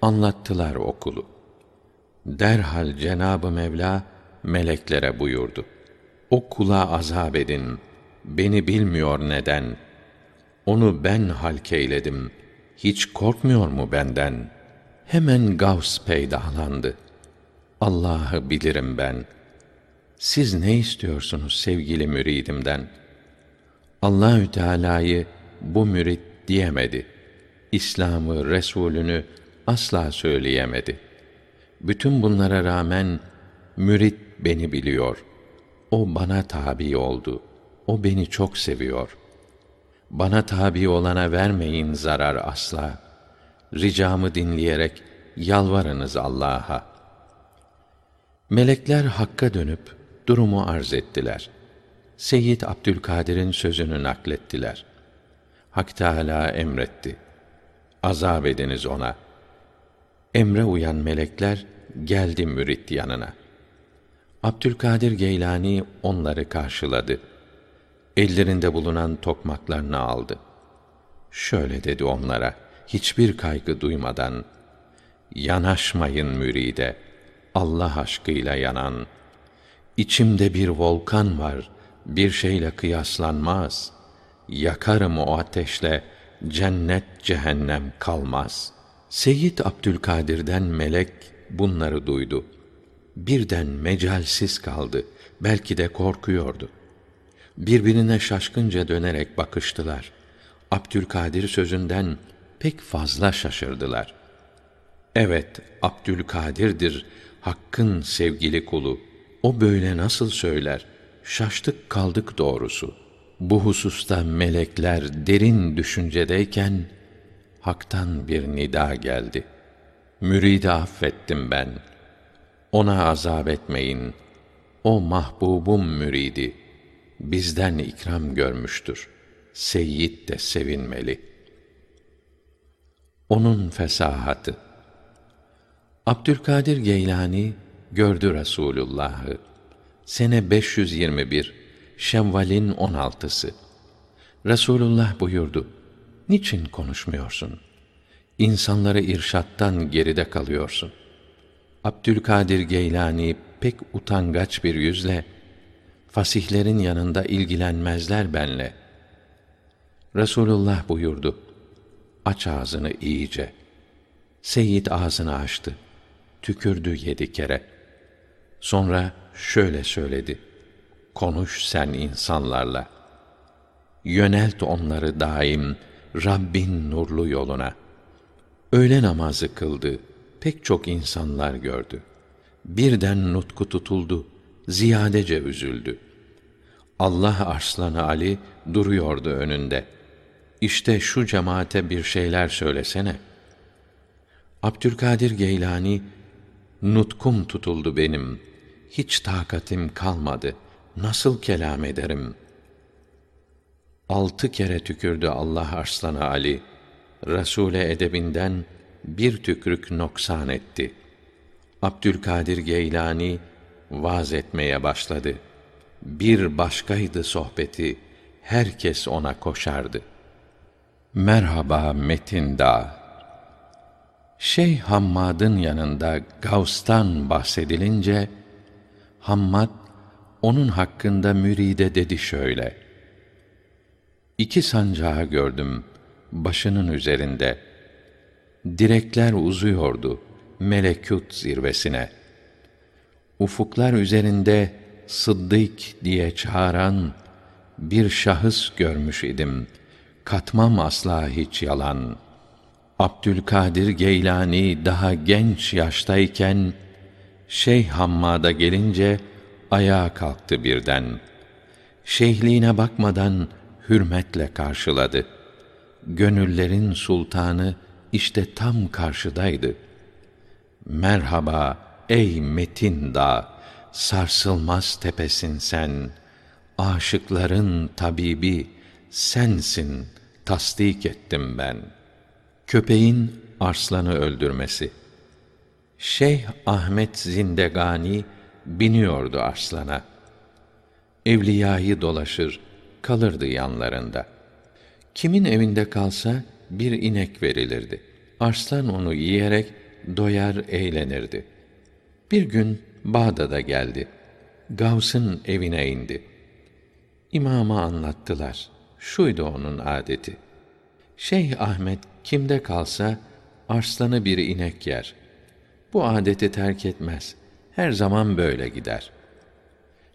anlattılar okulu. Derhal Cenabı Mevla meleklere buyurdu. O kula azap edin. Beni bilmiyor neden? Onu ben halkeyledim. Hiç korkmuyor mu benden? Hemen Gavs peydalandı. Allah'ı bilirim ben. Siz ne istiyorsunuz sevgili müridimden? Allahü Teala'yı bu mürit diyemedi. İslam'ı, Resulünü asla söyleyemedi. Bütün bunlara rağmen mürit beni biliyor. O bana tabi oldu. O beni çok seviyor. Bana tabi olana vermeyin zarar asla. Ricamı dinleyerek yalvarınız Allah'a. Melekler Hakk'a dönüp durumu arz ettiler. Seyyid Abdülkadir'in sözünü naklettiler. Hak Teâlâ emretti. Azab ediniz ona. Emre uyan melekler geldi mürit yanına. Abdülkadir Geylani onları karşıladı. Ellerinde bulunan tokmaklarını aldı. Şöyle dedi onlara, hiçbir kaygı duymadan, Yanaşmayın müride, Allah aşkıyla yanan. İçimde bir volkan var, bir şeyle kıyaslanmaz. Yakarım o ateşle, cennet cehennem kalmaz. Seyyid Abdülkadir'den melek bunları duydu. Birden mecalsiz kaldı, belki de korkuyordu. Birbirine şaşkınca dönerek bakıştılar. Abdülkadir sözünden pek fazla şaşırdılar. Evet, Abdülkadir'dir Hakk'ın sevgili kulu. O böyle nasıl söyler? Şaştık kaldık doğrusu. Bu hususta melekler derin düşüncedeyken Hak'tan bir nida geldi. Müridi affettim ben. Ona azap etmeyin. O mahbubum müridi bizden ikram görmüştür. Seyyid de sevinmeli. Onun fesahatı Abdülkadir Geylani gördü Resulullah'ı. Sene 521 Şevval'in 16'sı. Resulullah buyurdu: Niçin konuşmuyorsun? İnsanları irşattan geride kalıyorsun. Abdülkadir Geylani pek utangaç bir yüzle fasihlerin yanında ilgilenmezler benle. Resulullah buyurdu: Aç ağzını iyice. Seyyid ağzını açtı. Tükürdü yedi kere. Sonra şöyle söyledi: Konuş sen insanlarla. Yönelt onları daim Rabbin nurlu yoluna. Öğle namazı kıldı. Pek çok insanlar gördü. Birden nutku tutuldu. Ziyadece üzüldü. Allah arslanı Ali duruyordu önünde. İşte şu cemaate bir şeyler söylesene. Abdülkadir Geylani nutkum tutuldu benim. Hiç takatim kalmadı. nasıl kelam ederim? Altı kere tükürdü Allah Arslan'a Ali. Resule edebinden bir tükrük noksan etti. Abdülkadir Geylani vaz etmeye başladı. Bir başkaydı sohbeti, herkes ona koşardı. Merhaba Metin Dağ. Şeyh Hammad'ın yanında Gavs'tan bahsedilince, Hammad, onun hakkında müride dedi şöyle. İki sancağı gördüm, başının üzerinde. Direkler uzuyordu, melekut zirvesine. Ufuklar üzerinde Sıddık diye çağıran bir şahıs görmüş idim. Katmam asla hiç yalan. Abdülkadir Geylani daha genç yaştayken Şeyh Hammad'a gelince ayağa kalktı birden. Şeyhliğine bakmadan hürmetle karşıladı. Gönüllerin sultanı işte tam karşıdaydı. Merhaba ey metin dağ, sarsılmaz tepesin sen. Aşıkların tabibi sensin, tasdik ettim ben. Köpeğin arslanı öldürmesi. Şeyh Ahmet Zindegani biniyordu arslana. Evliyayı dolaşır, kalırdı yanlarında. Kimin evinde kalsa bir inek verilirdi. Arslan onu yiyerek doyar eğlenirdi. Bir gün Bağdat'a geldi. Gavs'ın evine indi. İmama anlattılar. Şuydu onun adeti. Şeyh Ahmet kimde kalsa arslanı bir inek yer. Bu adeti terk etmez. Her zaman böyle gider.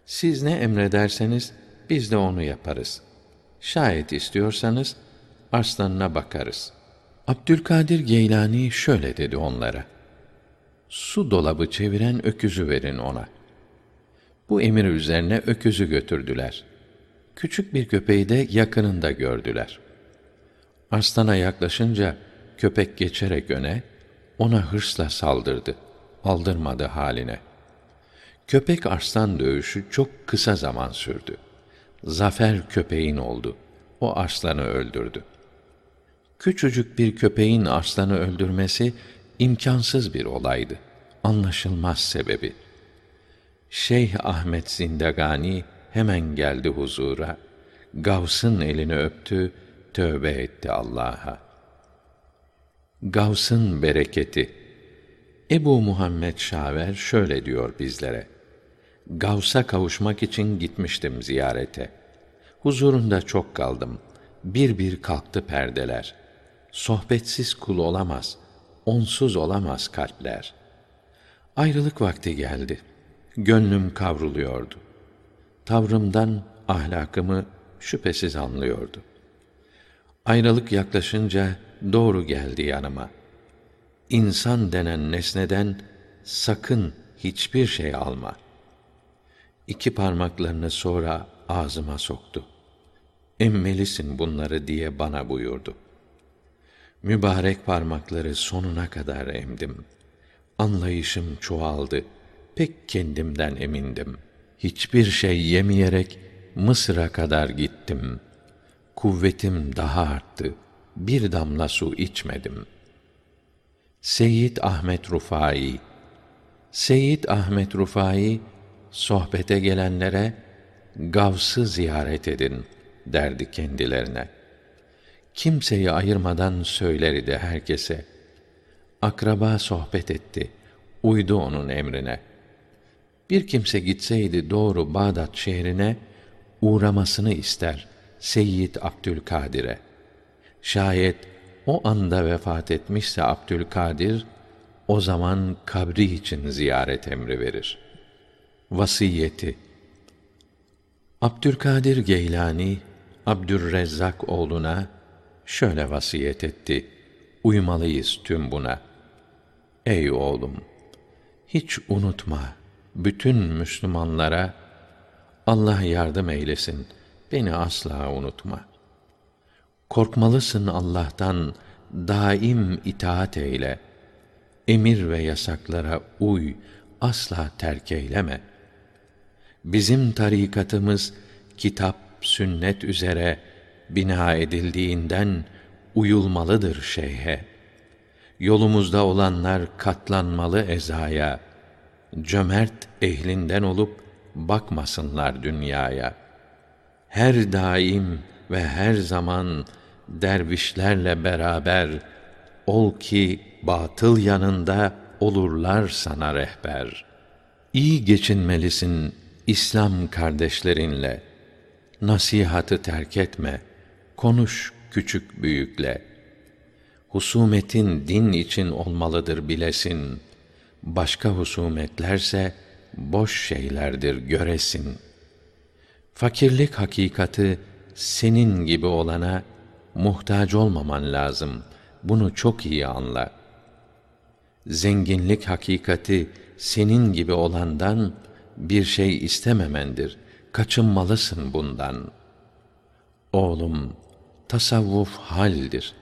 Siz ne emrederseniz biz de onu yaparız. Şayet istiyorsanız arslanına bakarız. Abdülkadir Geylani şöyle dedi onlara. Su dolabı çeviren öküzü verin ona. Bu emir üzerine öküzü götürdüler. Küçük bir köpeği de yakınında gördüler. Arslana yaklaşınca köpek geçerek öne, ona hırsla saldırdı. Aldırmadı haline. Köpek arslan dövüşü çok kısa zaman sürdü. Zafer köpeğin oldu. O arslanı öldürdü. Küçücük bir köpeğin arslanı öldürmesi imkansız bir olaydı. Anlaşılmaz sebebi. Şeyh Ahmet Zindagani hemen geldi huzura. Gavs'ın elini öptü, tövbe etti Allah'a. Gavs'ın bereketi. Ebu Muhammed Şaver şöyle diyor bizlere. Gavs'a kavuşmak için gitmiştim ziyarete. Huzurunda çok kaldım. Bir bir kalktı perdeler. Sohbetsiz kul olamaz, onsuz olamaz kalpler. Ayrılık vakti geldi. Gönlüm kavruluyordu. Tavrımdan ahlakımı şüphesiz anlıyordu. Ayrılık yaklaşınca doğru geldi yanıma. İnsan denen nesneden sakın hiçbir şey alma. İki parmaklarını sonra ağzıma soktu. Emmelisin bunları diye bana buyurdu. Mübarek parmakları sonuna kadar emdim. Anlayışım çoğaldı. Pek kendimden emindim. Hiçbir şey yemeyerek Mısır'a kadar gittim. Kuvvetim daha arttı. Bir damla su içmedim. Seyyid Ahmet Rufai Seyyid Ahmet Rufai sohbete gelenlere Gavs'ı ziyaret edin derdi kendilerine. Kimseyi ayırmadan söylerdi herkese. Akraba sohbet etti, uydu onun emrine. Bir kimse gitseydi doğru Bağdat şehrine, uğramasını ister Seyyid Abdülkadir'e. Şayet o anda vefat etmişse Abdülkadir, o zaman kabri için ziyaret emri verir. Vasiyeti Abdülkadir Geylani Abdürrezzak oğluna şöyle vasiyet etti. Uymalıyız tüm buna. Ey oğlum, hiç unutma bütün Müslümanlara Allah yardım eylesin. Beni asla unutma. Korkmalısın Allah'tan, daim itaat eyle. Emir ve yasaklara uy, asla terk eyleme. Bizim tarikatımız kitap, sünnet üzere bina edildiğinden uyulmalıdır şeyhe. Yolumuzda olanlar katlanmalı ezaya. Cömert ehlinden olup bakmasınlar dünyaya. Her daim ve her zaman dervişlerle beraber ol ki batıl yanında olurlar sana rehber. İyi geçinmelisin İslam kardeşlerinle. Nasihatı terk etme. Konuş küçük büyükle. Husumetin din için olmalıdır bilesin. Başka husumetlerse boş şeylerdir göresin. Fakirlik hakikati senin gibi olana muhtaç olmaman lazım. Bunu çok iyi anla. Zenginlik hakikati senin gibi olandan bir şey istememendir. Kaçınmalısın bundan. Oğlum, tasavvuf haldir.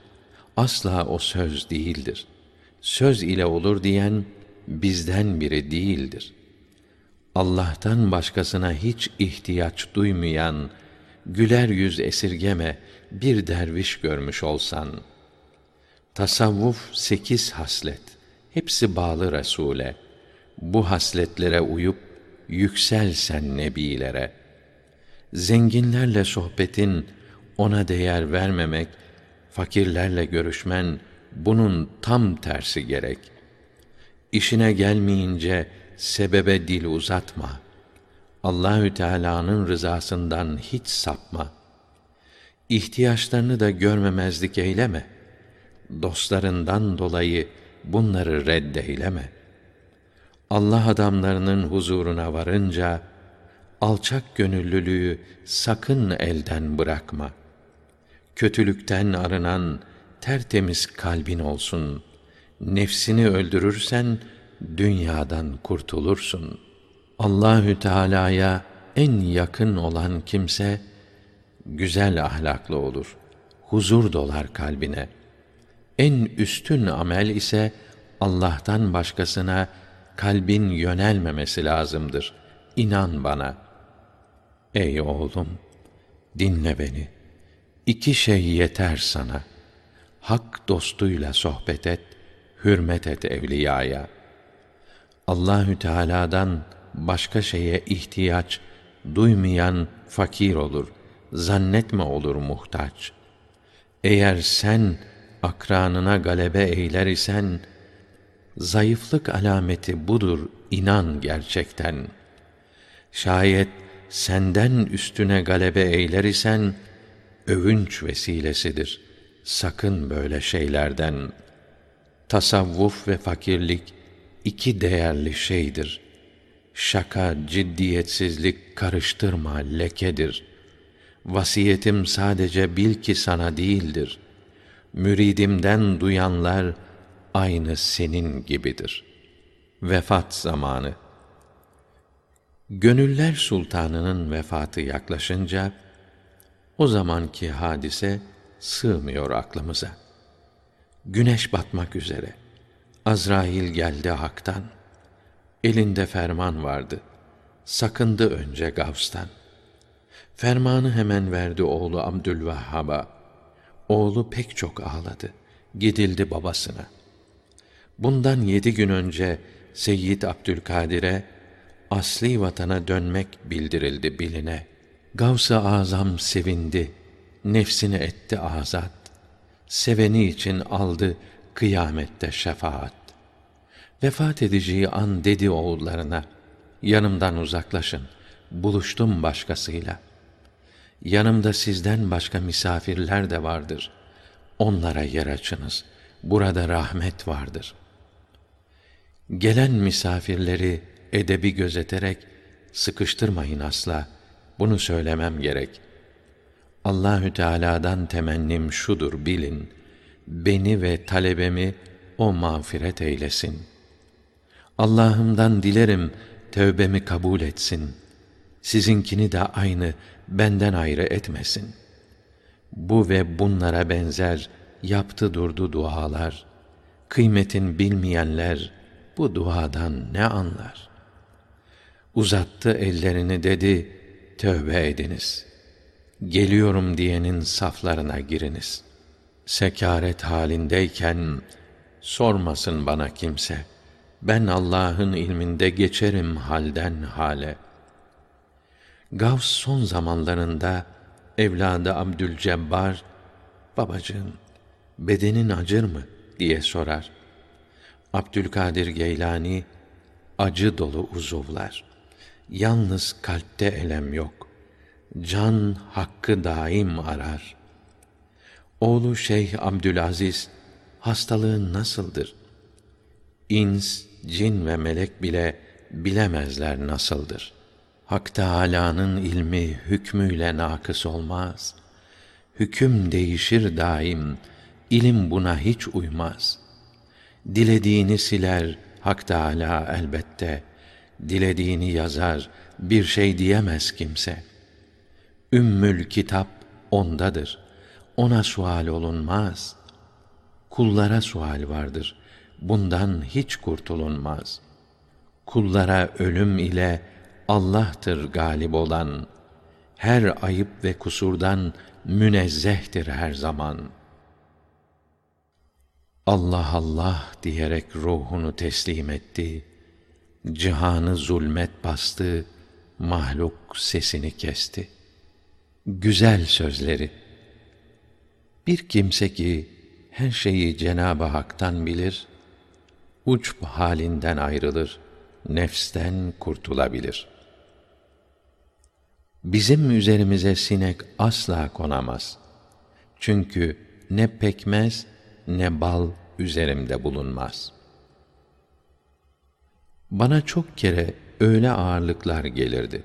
Asla o söz değildir. Söz ile olur diyen bizden biri değildir. Allah'tan başkasına hiç ihtiyaç duymayan, güler yüz esirgeme bir derviş görmüş olsan, tasavvuf sekiz haslet, hepsi bağlı Resûle. Bu hasletlere uyup yükselsen nebilere. Zenginlerle sohbetin ona değer vermemek, fakirlerle görüşmen bunun tam tersi gerek. İşine gelmeyince sebebe dil uzatma. Allahü Teala'nın rızasından hiç sapma. İhtiyaçlarını da görmemezlik eyleme. Dostlarından dolayı bunları reddeyleme. Allah adamlarının huzuruna varınca alçak gönüllülüğü sakın elden bırakma. Kötülükten arınan tertemiz kalbin olsun. Nefsini öldürürsen dünyadan kurtulursun. Allahü Teala'ya en yakın olan kimse güzel ahlaklı olur. Huzur dolar kalbine. En üstün amel ise Allah'tan başkasına kalbin yönelmemesi lazımdır. İnan bana. Ey oğlum, dinle beni. İki şey yeter sana. Hak dostuyla sohbet et, hürmet et evliyaya. Allahü Teala'dan başka şeye ihtiyaç duymayan fakir olur. Zannetme olur muhtaç. Eğer sen akranına galebe eyler isen zayıflık alameti budur inan gerçekten. Şayet senden üstüne galebe eyler isen övünç vesilesidir. Sakın böyle şeylerden. Tasavvuf ve fakirlik iki değerli şeydir. Şaka, ciddiyetsizlik karıştırma, lekedir. Vasiyetim sadece bil ki sana değildir. Müridimden duyanlar aynı senin gibidir. Vefat zamanı Gönüller Sultanı'nın vefatı yaklaşınca, o zamanki hadise sığmıyor aklımıza. Güneş batmak üzere. Azrail geldi haktan. Elinde ferman vardı. Sakındı önce Gavs'tan. Fermanı hemen verdi oğlu Abdülvehhab'a. Oğlu pek çok ağladı. Gidildi babasına. Bundan yedi gün önce Seyyid Abdülkadir'e asli vatana dönmek bildirildi biline. Gavs-ı Azam sevindi, nefsini etti azat. Seveni için aldı kıyamette şefaat. Vefat edeceği an dedi oğullarına, yanımdan uzaklaşın, buluştum başkasıyla. Yanımda sizden başka misafirler de vardır. Onlara yer açınız. Burada rahmet vardır.'' Gelen misafirleri edebi gözeterek sıkıştırmayın asla. Bunu söylemem gerek. Allahü Teala'dan temennim şudur bilin. Beni ve talebemi o mağfiret eylesin. Allah'ımdan dilerim tövbemi kabul etsin. Sizinkini de aynı benden ayrı etmesin. Bu ve bunlara benzer yaptı durdu dualar. Kıymetin bilmeyenler bu duadan ne anlar? Uzattı ellerini dedi, tövbe ediniz. Geliyorum diyenin saflarına giriniz. Sekaret halindeyken, sormasın bana kimse. Ben Allah'ın ilminde geçerim halden hale. Gavs son zamanlarında evladı Abdülcebbar, babacığım, bedenin acır mı diye sorar. Abdülkadir Geylani, acı dolu uzuvlar. Yalnız kalpte elem yok. Can hakkı daim arar. Oğlu Şeyh Abdülaziz, hastalığın nasıldır? İns, cin ve melek bile bilemezler nasıldır. Hak Teâlâ'nın ilmi hükmüyle nakıs olmaz. Hüküm değişir daim, ilim buna hiç uymaz. Dilediğini siler Hak Teâlâ elbette, dilediğini yazar, bir şey diyemez kimse. Ümmül kitap ondadır. Ona sual olunmaz. Kullara sual vardır. Bundan hiç kurtulunmaz. Kullara ölüm ile Allah'tır galip olan. Her ayıp ve kusurdan münezzehtir her zaman. Allah Allah diyerek ruhunu teslim etti. Cihanı zulmet bastı, mahluk sesini kesti. Güzel sözleri. Bir kimse ki her şeyi Cenab-ı Hak'tan bilir, uçb halinden ayrılır, nefsten kurtulabilir.'' Bizim üzerimize sinek asla konamaz. Çünkü ne pekmez ne bal üzerimde bulunmaz. Bana çok kere öyle ağırlıklar gelirdi.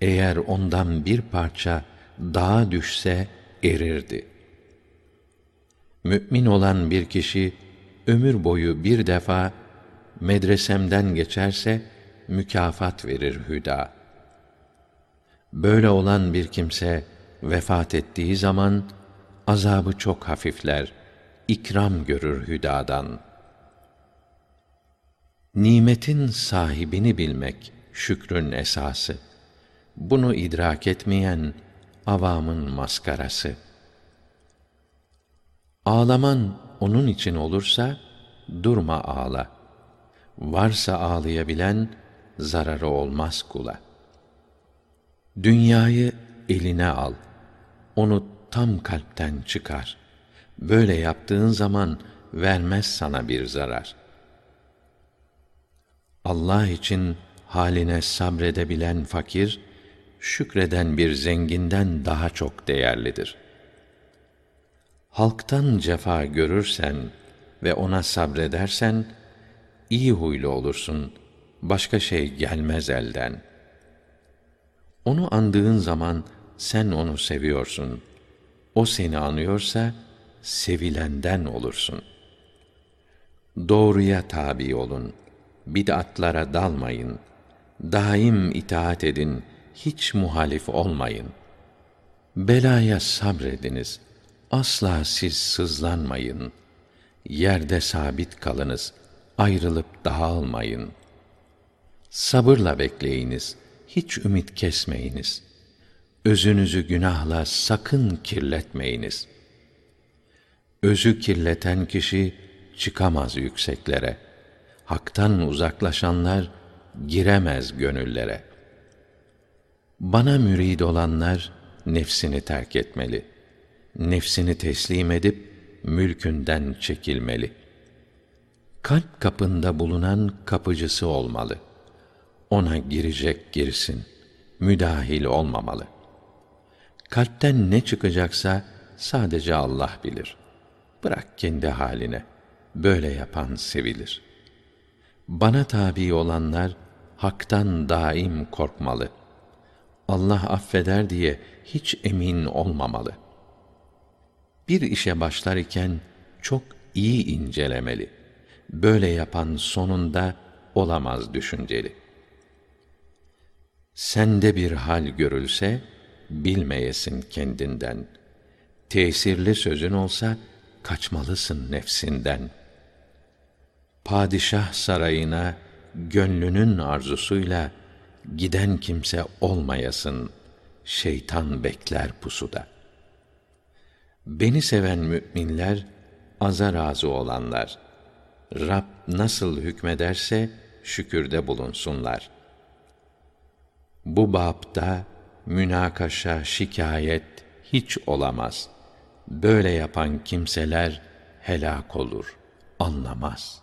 Eğer ondan bir parça dağa düşse erirdi. Mü'min olan bir kişi ömür boyu bir defa medresemden geçerse mükafat verir hüda.'' Böyle olan bir kimse vefat ettiği zaman azabı çok hafifler, ikram görür hüdadan. Nimetin sahibini bilmek şükrün esası. Bunu idrak etmeyen avamın maskarası. Ağlaman onun için olursa durma ağla. Varsa ağlayabilen zararı olmaz kula.'' Dünyayı eline al. Onu tam kalpten çıkar. Böyle yaptığın zaman vermez sana bir zarar. Allah için haline sabredebilen fakir, şükreden bir zenginden daha çok değerlidir. Halktan cefa görürsen ve ona sabredersen, iyi huylu olursun, başka şey gelmez elden.'' Onu andığın zaman sen onu seviyorsun. O seni anıyorsa sevilenden olursun. Doğruya tabi olun. Bid'atlara dalmayın. Daim itaat edin. Hiç muhalif olmayın. Belaya sabrediniz. Asla siz sızlanmayın. Yerde sabit kalınız. Ayrılıp dağılmayın. Sabırla bekleyiniz.'' hiç ümit kesmeyiniz. Özünüzü günahla sakın kirletmeyiniz. Özü kirleten kişi çıkamaz yükseklere. Hak'tan uzaklaşanlar giremez gönüllere. Bana mürid olanlar nefsini terk etmeli. Nefsini teslim edip mülkünden çekilmeli. Kalp kapında bulunan kapıcısı olmalı.'' ona girecek girsin, müdahil olmamalı. Kalpten ne çıkacaksa sadece Allah bilir. Bırak kendi haline. Böyle yapan sevilir. Bana tabi olanlar haktan daim korkmalı. Allah affeder diye hiç emin olmamalı. Bir işe başlar iken çok iyi incelemeli. Böyle yapan sonunda olamaz düşünceli. Sende bir hal görülse, bilmeyesin kendinden. Tesirli sözün olsa, kaçmalısın nefsinden. Padişah sarayına, gönlünün arzusuyla, giden kimse olmayasın, şeytan bekler pusuda. Beni seven müminler, aza razı olanlar. Rab nasıl hükmederse, şükürde bulunsunlar. Bu babda, münakaşa, şikayet hiç olamaz. Böyle yapan kimseler helak olur, anlamaz.''